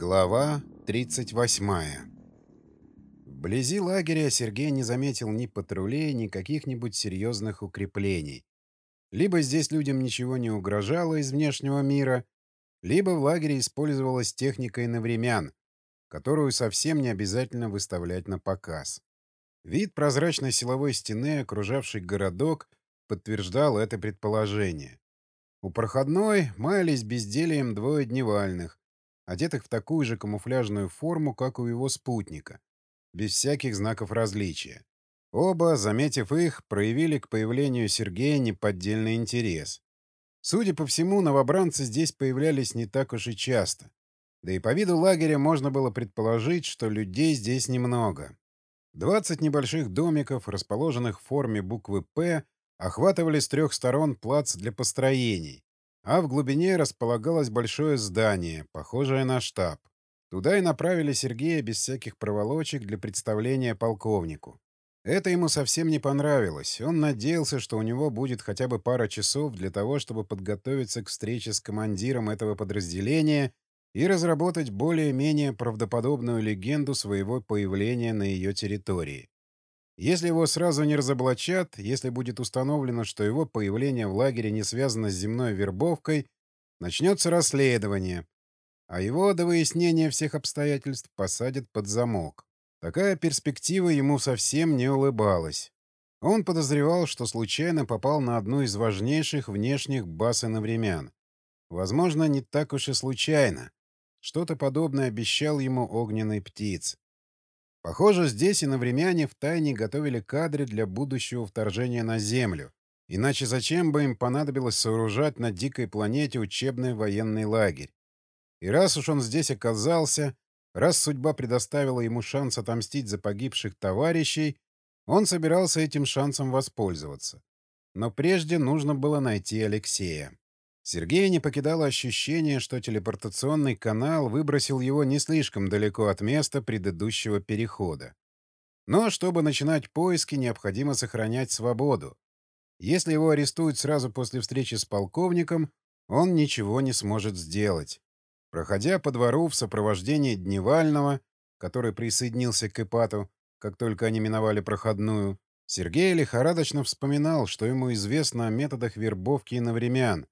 Глава 38 Вблизи лагеря Сергей не заметил ни патрулей, ни каких-нибудь серьезных укреплений. Либо здесь людям ничего не угрожало из внешнего мира, либо в лагере использовалась техника иновремян, которую совсем не обязательно выставлять на показ. Вид прозрачной силовой стены, окружавшей городок, подтверждал это предположение. У проходной маялись безделием двое дневальных, одетых в такую же камуфляжную форму, как у его спутника, без всяких знаков различия. Оба, заметив их, проявили к появлению Сергея неподдельный интерес. Судя по всему, новобранцы здесь появлялись не так уж и часто. Да и по виду лагеря можно было предположить, что людей здесь немного. Двадцать небольших домиков, расположенных в форме буквы «П», охватывали с трех сторон плац для построений, а в глубине располагалось большое здание, похожее на штаб. Туда и направили Сергея без всяких проволочек для представления полковнику. Это ему совсем не понравилось. Он надеялся, что у него будет хотя бы пара часов для того, чтобы подготовиться к встрече с командиром этого подразделения и разработать более-менее правдоподобную легенду своего появления на ее территории. Если его сразу не разоблачат, если будет установлено, что его появление в лагере не связано с земной вербовкой, начнется расследование, а его до выяснения всех обстоятельств посадят под замок. Такая перспектива ему совсем не улыбалась. Он подозревал, что случайно попал на одну из важнейших внешних баз иновремян. Возможно, не так уж и случайно. Что-то подобное обещал ему огненный птиц. Похоже, здесь иновремяне втайне готовили кадры для будущего вторжения на Землю. Иначе зачем бы им понадобилось сооружать на дикой планете учебный военный лагерь? И раз уж он здесь оказался, раз судьба предоставила ему шанс отомстить за погибших товарищей, он собирался этим шансом воспользоваться. Но прежде нужно было найти Алексея. Сергея не покидало ощущение, что телепортационный канал выбросил его не слишком далеко от места предыдущего перехода. Но чтобы начинать поиски, необходимо сохранять свободу. Если его арестуют сразу после встречи с полковником, он ничего не сможет сделать. Проходя по двору в сопровождении Дневального, который присоединился к Ипату, как только они миновали проходную, Сергей лихорадочно вспоминал, что ему известно о методах вербовки иновремян,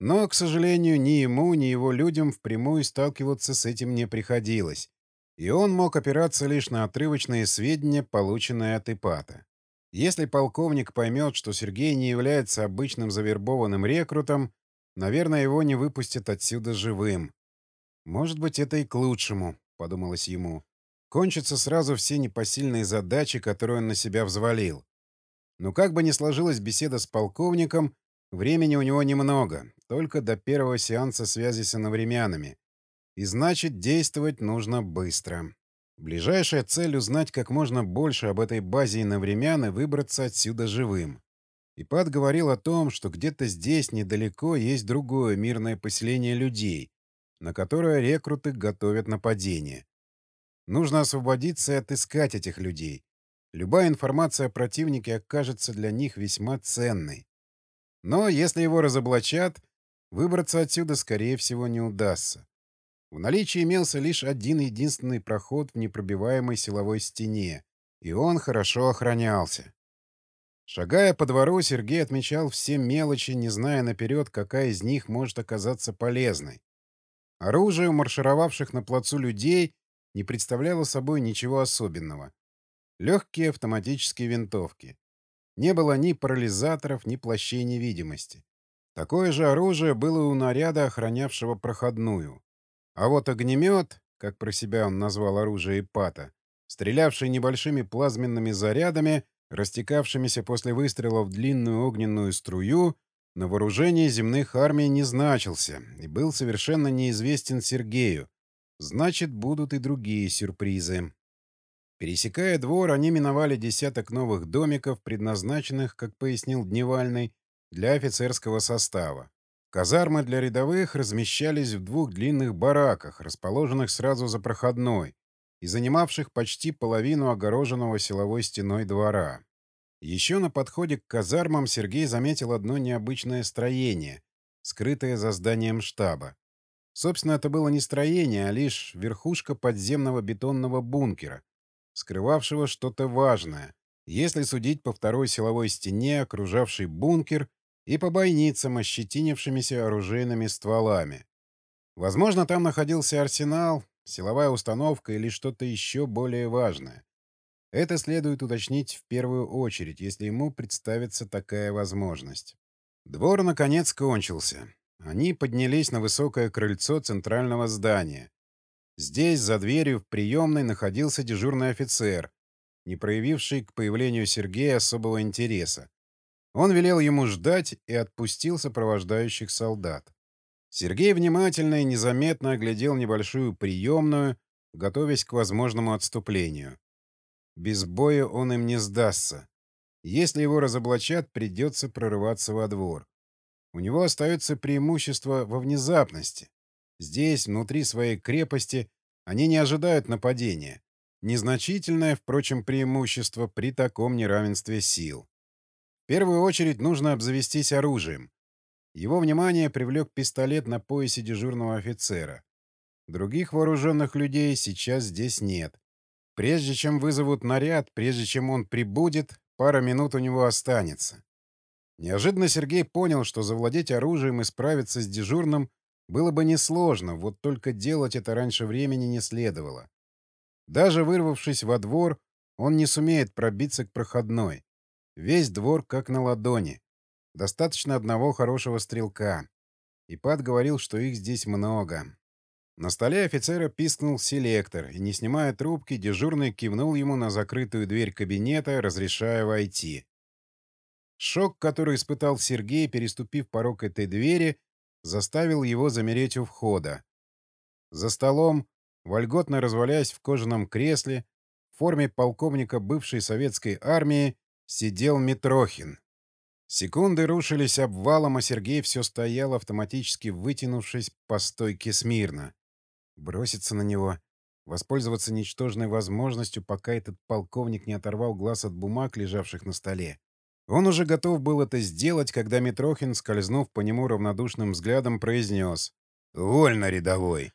но, к сожалению, ни ему, ни его людям впрямую сталкиваться с этим не приходилось, и он мог опираться лишь на отрывочные сведения, полученные от Ипата. Если полковник поймет, что Сергей не является обычным завербованным рекрутом, наверное, его не выпустят отсюда живым. «Может быть, это и к лучшему», — подумалось ему. Кончатся сразу все непосильные задачи, которые он на себя взвалил. Но как бы ни сложилась беседа с полковником, времени у него немного, только до первого сеанса связи с иновремянами. И значит, действовать нужно быстро. Ближайшая цель — узнать как можно больше об этой базе иновремян и выбраться отсюда живым. Ипат говорил о том, что где-то здесь недалеко есть другое мирное поселение людей, на которое рекруты готовят нападение. Нужно освободиться и отыскать этих людей. Любая информация о противнике окажется для них весьма ценной. Но если его разоблачат, Выбраться отсюда, скорее всего, не удастся. В наличии имелся лишь один единственный проход в непробиваемой силовой стене, и он хорошо охранялся. Шагая по двору, Сергей отмечал все мелочи, не зная наперед, какая из них может оказаться полезной. Оружие у маршировавших на плацу людей не представляло собой ничего особенного. Легкие автоматические винтовки. Не было ни парализаторов, ни плащей невидимости. Такое же оружие было у наряда, охранявшего проходную. А вот огнемет, как про себя он назвал оружие Ипата, стрелявший небольшими плазменными зарядами, растекавшимися после выстрела в длинную огненную струю, на вооружении земных армий не значился и был совершенно неизвестен Сергею. Значит, будут и другие сюрпризы. Пересекая двор, они миновали десяток новых домиков, предназначенных, как пояснил Дневальный, для офицерского состава. Казармы для рядовых размещались в двух длинных бараках, расположенных сразу за проходной и занимавших почти половину огороженного силовой стеной двора. Еще на подходе к казармам Сергей заметил одно необычное строение, скрытое за зданием штаба. Собственно, это было не строение, а лишь верхушка подземного бетонного бункера, скрывавшего что-то важное, если судить по второй силовой стене, окружавшей бункер, и по бойницам, ощетинившимися оружейными стволами. Возможно, там находился арсенал, силовая установка или что-то еще более важное. Это следует уточнить в первую очередь, если ему представится такая возможность. Двор, наконец, кончился. Они поднялись на высокое крыльцо центрального здания. Здесь, за дверью в приемной, находился дежурный офицер, не проявивший к появлению Сергея особого интереса. Он велел ему ждать и отпустил сопровождающих солдат. Сергей внимательно и незаметно оглядел небольшую приемную, готовясь к возможному отступлению. Без боя он им не сдастся. Если его разоблачат, придется прорываться во двор. У него остается преимущество во внезапности. Здесь, внутри своей крепости, они не ожидают нападения. Незначительное, впрочем, преимущество при таком неравенстве сил. Первую очередь нужно обзавестись оружием. Его внимание привлек пистолет на поясе дежурного офицера. Других вооруженных людей сейчас здесь нет. Прежде чем вызовут наряд, прежде чем он прибудет, пара минут у него останется. Неожиданно Сергей понял, что завладеть оружием и справиться с дежурным было бы несложно, вот только делать это раньше времени не следовало. Даже вырвавшись во двор, он не сумеет пробиться к проходной. Весь двор как на ладони. Достаточно одного хорошего стрелка. И Пат говорил, что их здесь много. На столе офицера пискнул селектор, и, не снимая трубки, дежурный кивнул ему на закрытую дверь кабинета, разрешая войти. Шок, который испытал Сергей, переступив порог этой двери, заставил его замереть у входа. За столом, вольготно развалясь в кожаном кресле, в форме полковника бывшей советской армии, сидел Митрохин. Секунды рушились обвалом, а Сергей все стоял, автоматически вытянувшись по стойке смирно. Броситься на него, воспользоваться ничтожной возможностью, пока этот полковник не оторвал глаз от бумаг, лежавших на столе. Он уже готов был это сделать, когда Митрохин, скользнув по нему равнодушным взглядом, произнес «Вольно, рядовой!».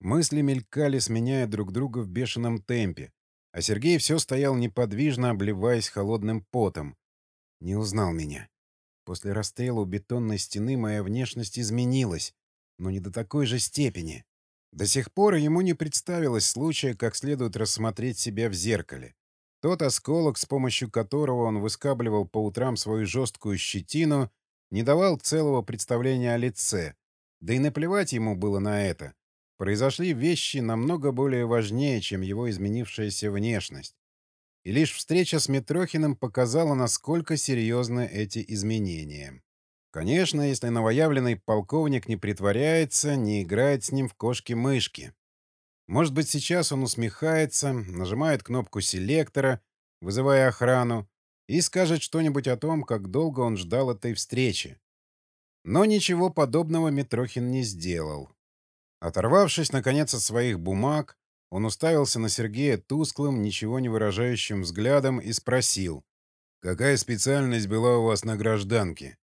Мысли мелькали, сменяя друг друга в бешеном темпе, а Сергей все стоял неподвижно, обливаясь холодным потом. Не узнал меня. После расстрела у бетонной стены моя внешность изменилась, но не до такой же степени. До сих пор ему не представилось случая, как следует рассмотреть себя в зеркале. Тот осколок, с помощью которого он выскабливал по утрам свою жесткую щетину, не давал целого представления о лице. Да и наплевать ему было на это. Произошли вещи намного более важнее, чем его изменившаяся внешность. И лишь встреча с Митрохиным показала, насколько серьезны эти изменения. Конечно, если новоявленный полковник не притворяется, не играет с ним в кошки-мышки. Может быть, сейчас он усмехается, нажимает кнопку селектора, вызывая охрану, и скажет что-нибудь о том, как долго он ждал этой встречи. Но ничего подобного Митрохин не сделал. Оторвавшись, наконец, от своих бумаг, он уставился на Сергея тусклым, ничего не выражающим взглядом и спросил. «Какая специальность была у вас на гражданке?»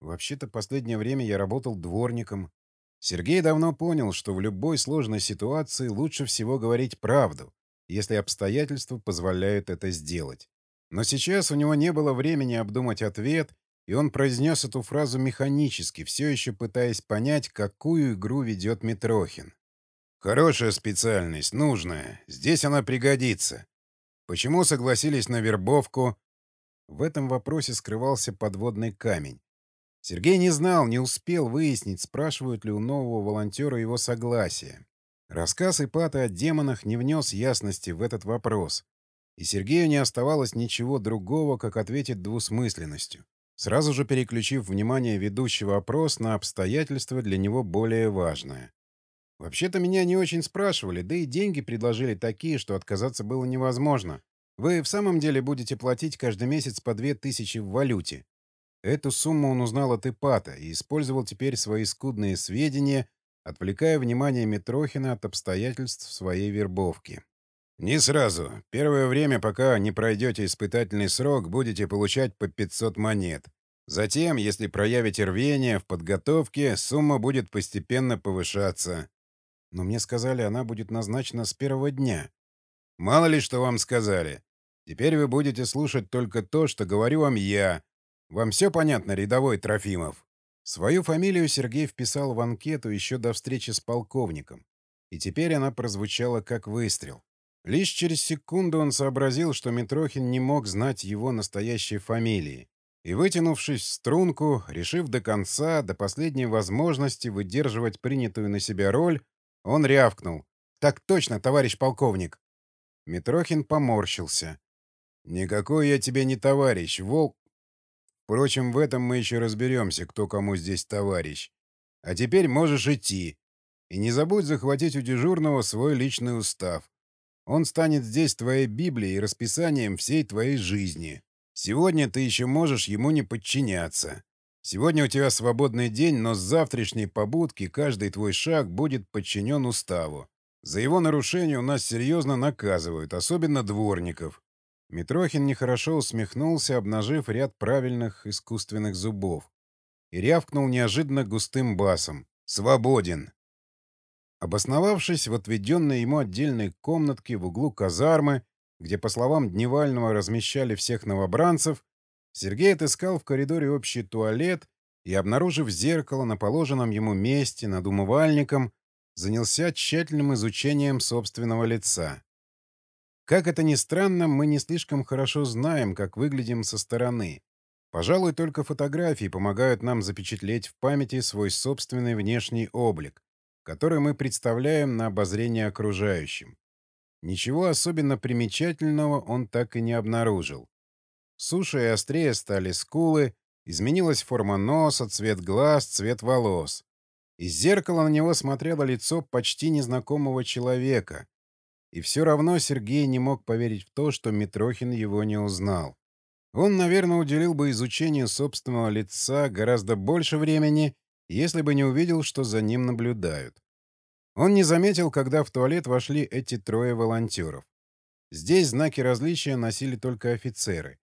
«Вообще-то последнее время я работал дворником». Сергей давно понял, что в любой сложной ситуации лучше всего говорить правду, если обстоятельства позволяют это сделать. Но сейчас у него не было времени обдумать ответ, и он произнес эту фразу механически, все еще пытаясь понять, какую игру ведет Митрохин. Хорошая специальность, нужная. Здесь она пригодится. Почему согласились на вербовку? В этом вопросе скрывался подводный камень. Сергей не знал, не успел выяснить, спрашивают ли у нового волонтера его согласие. Рассказ Ипата о демонах не внес ясности в этот вопрос. И Сергею не оставалось ничего другого, как ответить двусмысленностью, сразу же переключив внимание ведущего опрос на обстоятельства для него более важное. Вообще-то меня не очень спрашивали, да и деньги предложили такие, что отказаться было невозможно. Вы в самом деле будете платить каждый месяц по две тысячи в валюте. Эту сумму он узнал от Ипата и использовал теперь свои скудные сведения, отвлекая внимание Митрохина от обстоятельств своей вербовки. «Не сразу. Первое время, пока не пройдете испытательный срок, будете получать по 500 монет. Затем, если проявите рвение в подготовке, сумма будет постепенно повышаться. Но мне сказали, она будет назначена с первого дня. Мало ли что вам сказали. Теперь вы будете слушать только то, что говорю вам я. Вам все понятно, рядовой Трофимов? Свою фамилию Сергей вписал в анкету еще до встречи с полковником. И теперь она прозвучала как выстрел. Лишь через секунду он сообразил, что Митрохин не мог знать его настоящей фамилии. И, вытянувшись в струнку, решив до конца, до последней возможности выдерживать принятую на себя роль, он рявкнул. «Так точно, товарищ полковник!» Митрохин поморщился. «Никакой я тебе не товарищ, волк. Впрочем, в этом мы еще разберемся, кто кому здесь товарищ. А теперь можешь идти. И не забудь захватить у дежурного свой личный устав. Он станет здесь твоей Библией и расписанием всей твоей жизни. Сегодня ты еще можешь ему не подчиняться. Сегодня у тебя свободный день, но с завтрашней побудки каждый твой шаг будет подчинен уставу. За его нарушение у нас серьезно наказывают, особенно дворников. Митрохин нехорошо усмехнулся, обнажив ряд правильных искусственных зубов. И рявкнул неожиданно густым басом. «Свободен!» Обосновавшись в отведенной ему отдельной комнатке в углу казармы, где, по словам Дневального, размещали всех новобранцев, Сергей отыскал в коридоре общий туалет и, обнаружив зеркало на положенном ему месте над умывальником, занялся тщательным изучением собственного лица. Как это ни странно, мы не слишком хорошо знаем, как выглядим со стороны. Пожалуй, только фотографии помогают нам запечатлеть в памяти свой собственный внешний облик который мы представляем на обозрение окружающим. Ничего особенно примечательного он так и не обнаружил. Суше и острее стали скулы, изменилась форма носа, цвет глаз, цвет волос. Из зеркала на него смотрело лицо почти незнакомого человека. И все равно Сергей не мог поверить в то, что Митрохин его не узнал. Он, наверное, уделил бы изучению собственного лица гораздо больше времени, если бы не увидел, что за ним наблюдают. Он не заметил, когда в туалет вошли эти трое волонтеров. Здесь знаки различия носили только офицеры.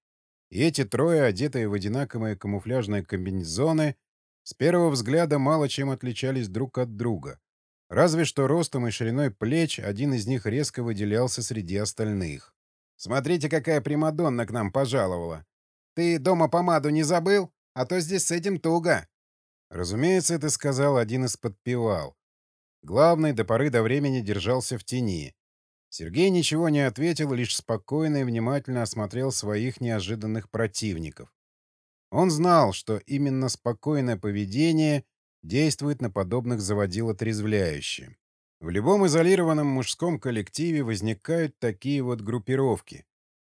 И эти трое, одетые в одинаковые камуфляжные комбинезоны, с первого взгляда мало чем отличались друг от друга. Разве что ростом и шириной плеч один из них резко выделялся среди остальных. «Смотрите, какая Примадонна к нам пожаловала! Ты дома помаду не забыл? А то здесь с этим туго!» Разумеется, это сказал один из подпевал. Главный до поры до времени держался в тени. Сергей ничего не ответил, лишь спокойно и внимательно осмотрел своих неожиданных противников. Он знал, что именно спокойное поведение действует на подобных заводил отрезвляюще. В любом изолированном мужском коллективе возникают такие вот группировки,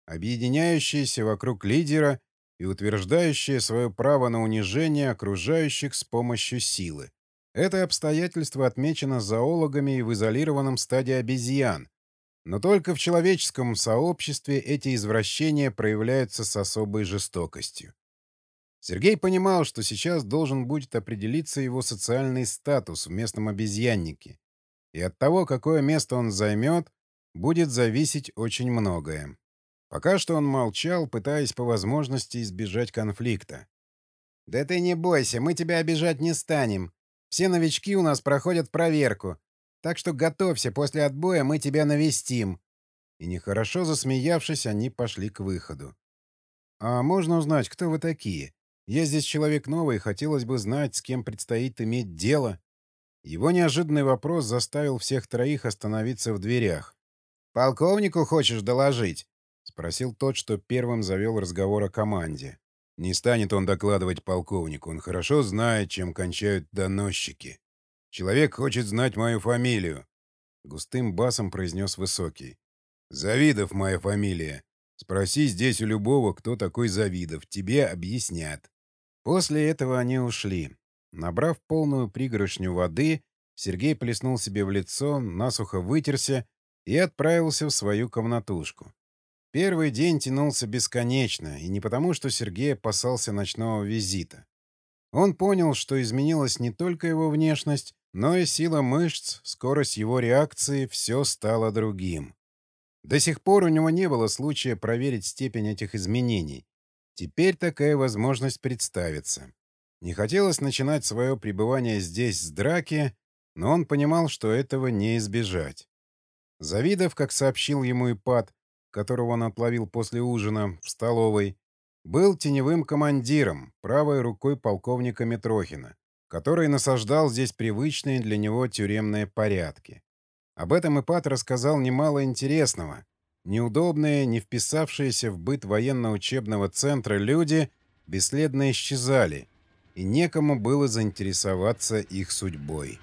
объединяющиеся вокруг лидера и утверждающие свое право на унижение окружающих с помощью силы. Это обстоятельство отмечено зоологами в изолированном стадии обезьян, но только в человеческом сообществе эти извращения проявляются с особой жестокостью. Сергей понимал, что сейчас должен будет определиться его социальный статус в местном обезьяннике, и от того, какое место он займет, будет зависеть очень многое. Пока что он молчал, пытаясь по возможности избежать конфликта. «Да ты не бойся, мы тебя обижать не станем. Все новички у нас проходят проверку. Так что готовься, после отбоя мы тебя навестим». И нехорошо засмеявшись, они пошли к выходу. «А можно узнать, кто вы такие? Я здесь человек новый, хотелось бы знать, с кем предстоит иметь дело». Его неожиданный вопрос заставил всех троих остановиться в дверях. «Полковнику хочешь доложить?» — спросил тот, что первым завел разговор о команде. «Не станет он докладывать полковнику. Он хорошо знает, чем кончают доносчики. Человек хочет знать мою фамилию», — густым басом произнес Высокий. «Завидов моя фамилия. Спроси здесь у любого, кто такой Завидов. Тебе объяснят». После этого они ушли. Набрав полную пригоршню воды, Сергей плеснул себе в лицо, насухо вытерся и отправился в свою комнатушку. Первый день тянулся бесконечно, и не потому, что Сергей опасался ночного визита. Он понял, что изменилась не только его внешность, но и сила мышц, скорость его реакции, все стало другим. До сих пор у него не было случая проверить степень этих изменений. Теперь такая возможность представится. Не хотелось начинать свое пребывание здесь с драки, но он понимал, что этого не избежать. Завидов, как сообщил ему Ипат, которого он отловил после ужина в столовой, был теневым командиром, правой рукой полковника Митрохина, который насаждал здесь привычные для него тюремные порядки. Об этом Ипат рассказал немало интересного. Неудобные, не вписавшиеся в быт военно-учебного центра люди бесследно исчезали, и некому было заинтересоваться их судьбой.